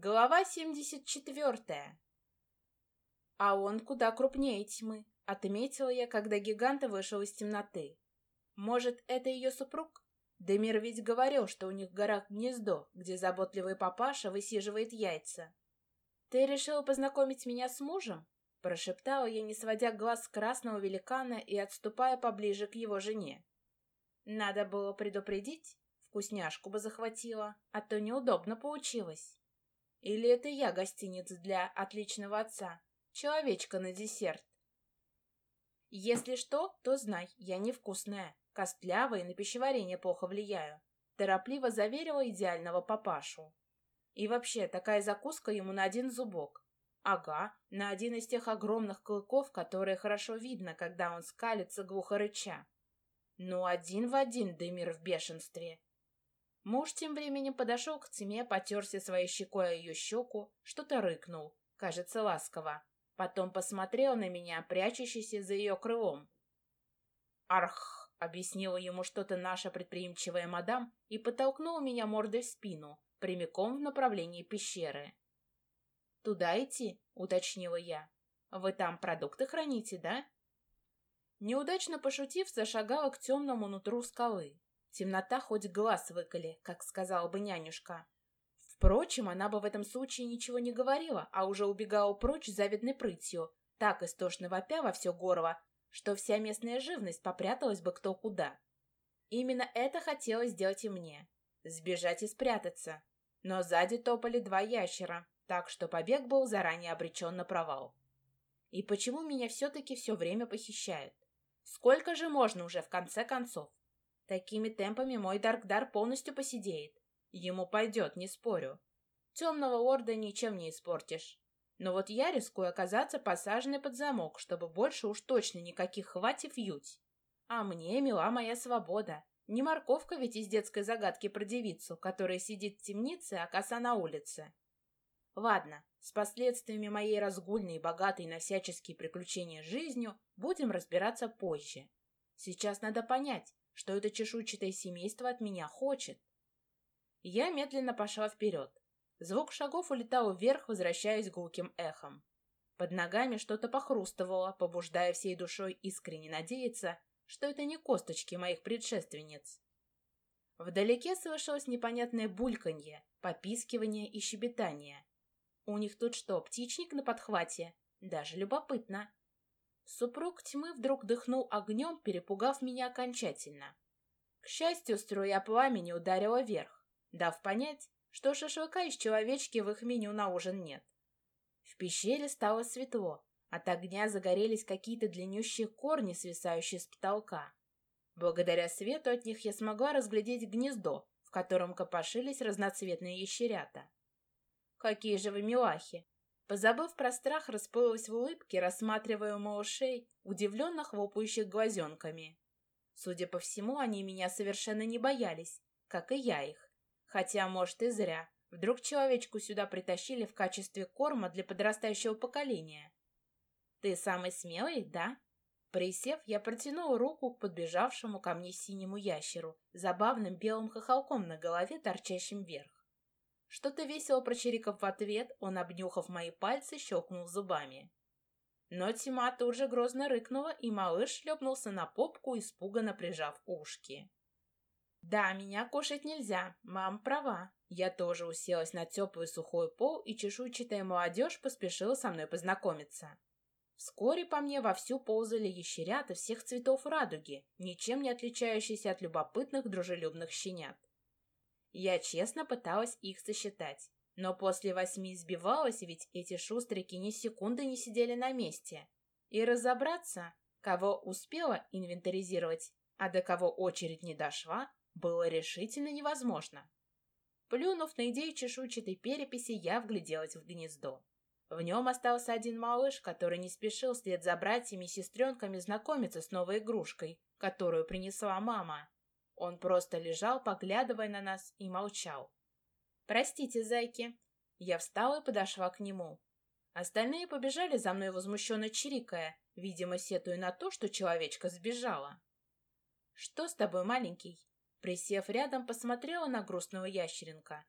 Глава 74. А он куда крупнее тьмы, отметила я, когда гигант вышел из темноты. Может, это ее супруг? Демир ведь говорил, что у них в горах гнездо, где заботливый папаша высиживает яйца. Ты решил познакомить меня с мужем? Прошептала я, не сводя глаз с красного великана и отступая поближе к его жене. Надо было предупредить, вкусняшку бы захватила, а то неудобно получилось. Или это я гостиниц для отличного отца? Человечка на десерт. Если что, то знай, я невкусная, костлявая и на пищеварение плохо влияю. Торопливо заверила идеального папашу. И вообще, такая закуска ему на один зубок. Ага, на один из тех огромных клыков, которые хорошо видно, когда он скалится глухо рыча. Ну, один в один Демир в бешенстве. Муж тем временем подошел к Тиме, потерся своей щекой о ее щеку, что-то рыкнул, кажется, ласково. Потом посмотрел на меня, прячущийся за ее крылом. «Арх!» — объяснила ему что-то наша предприимчивая мадам и подтолкнула меня мордой в спину, прямиком в направлении пещеры. «Туда идти?» — уточнила я. «Вы там продукты храните, да?» Неудачно пошутив, зашагала к темному нутру скалы. Темнота хоть глаз выколи, как сказала бы нянюшка. Впрочем, она бы в этом случае ничего не говорила, а уже убегала прочь завидной прытью, так истошно вопя во все горло, что вся местная живность попряталась бы кто куда. Именно это хотелось сделать и мне — сбежать и спрятаться. Но сзади топали два ящера, так что побег был заранее обречен на провал. И почему меня все-таки все время похищают? Сколько же можно уже в конце концов? Такими темпами мой Даркдар полностью посидеет. Ему пойдет, не спорю. Темного лорда ничем не испортишь. Но вот я рискую оказаться посаженной под замок, чтобы больше уж точно никаких хватив ють. А мне мила моя свобода. Не морковка ведь из детской загадки про девицу, которая сидит в темнице, а коса на улице. Ладно, с последствиями моей разгульной, богатой на всяческие приключения жизнью будем разбираться позже. Сейчас надо понять, что это чешуйчатое семейство от меня хочет. Я медленно пошла вперед. Звук шагов улетал вверх, возвращаясь гулким эхом. Под ногами что-то похрустывало, побуждая всей душой искренне надеяться, что это не косточки моих предшественниц. Вдалеке слышалось непонятное бульканье, попискивание и щебетание. У них тут что, птичник на подхвате? Даже любопытно. Супруг тьмы вдруг дыхнул огнем, перепугав меня окончательно. К счастью, струя пламени ударила вверх, дав понять, что шашлыка из человечки в их меню на ужин нет. В пещере стало светло, от огня загорелись какие-то длиннющие корни, свисающие с потолка. Благодаря свету от них я смогла разглядеть гнездо, в котором копошились разноцветные ящерята. «Какие же вы милахи!» Позабыв про страх, расплылась в улыбке, рассматривая малышей, удивленно хлопающих глазенками. Судя по всему, они меня совершенно не боялись, как и я их. Хотя, может, и зря. Вдруг человечку сюда притащили в качестве корма для подрастающего поколения. «Ты самый смелый, да?» Присев, я протянула руку к подбежавшему ко мне синему ящеру, забавным белым хохолком на голове, торчащим вверх. Что-то весело прочирикав в ответ, он, обнюхав мои пальцы, щелкнул зубами. Но тьма тут же грозно рыкнула, и малыш шлепнулся на попку, испуганно прижав ушки. «Да, меня кушать нельзя, мам права». Я тоже уселась на теплый сухой пол, и чешуйчатая молодежь поспешила со мной познакомиться. Вскоре по мне вовсю ползали ящерята всех цветов радуги, ничем не отличающиеся от любопытных дружелюбных щенят. Я честно пыталась их сосчитать. Но после восьми сбивалась, ведь эти шустрики ни секунды не сидели на месте. И разобраться, кого успела инвентаризировать, а до кого очередь не дошла, было решительно невозможно. Плюнув на идею чешуйчатой переписи, я вгляделась в гнездо. В нем остался один малыш, который не спешил вслед за братьями и сестренками знакомиться с новой игрушкой, которую принесла мама. Он просто лежал, поглядывая на нас, и молчал. «Простите, зайки». Я встала и подошла к нему. Остальные побежали за мной, возмущенно чирикая, видимо, сетуя на то, что человечка сбежала. «Что с тобой, маленький?» Присев рядом, посмотрела на грустного ящеренка.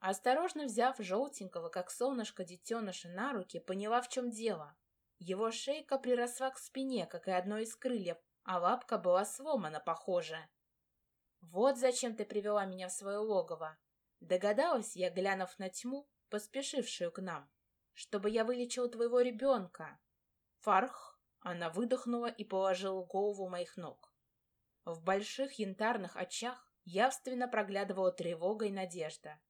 Осторожно взяв желтенького, как солнышко детеныша на руки, поняла, в чем дело. Его шейка приросла к спине, как и одно из крыльев, а лапка была сломана, похоже. «Вот зачем ты привела меня в свое логово!» Догадалась я, глянув на тьму, поспешившую к нам, чтобы я вылечила твоего ребенка. Фарх! Она выдохнула и положила голову моих ног. В больших янтарных очах явственно проглядывала тревога и надежда.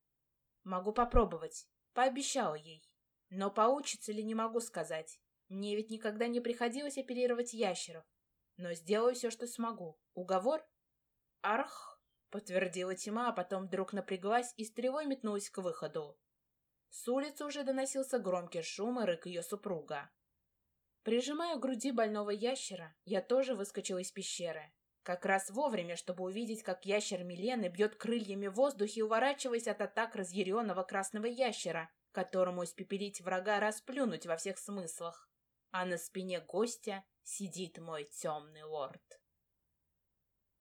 «Могу попробовать», — пообещала ей. «Но получится ли, не могу сказать. Мне ведь никогда не приходилось оперировать ящеров. Но сделаю все, что смогу. Уговор?» «Арх!» — подтвердила тьма, а потом вдруг напряглась и стрелой метнулась к выходу. С улицы уже доносился громкий шум и рык ее супруга. Прижимая к груди больного ящера, я тоже выскочила из пещеры. Как раз вовремя, чтобы увидеть, как ящер Милены бьет крыльями в воздухе, уворачиваясь от атак разъяренного красного ящера, которому испепелить врага расплюнуть во всех смыслах. А на спине гостя сидит мой темный лорд.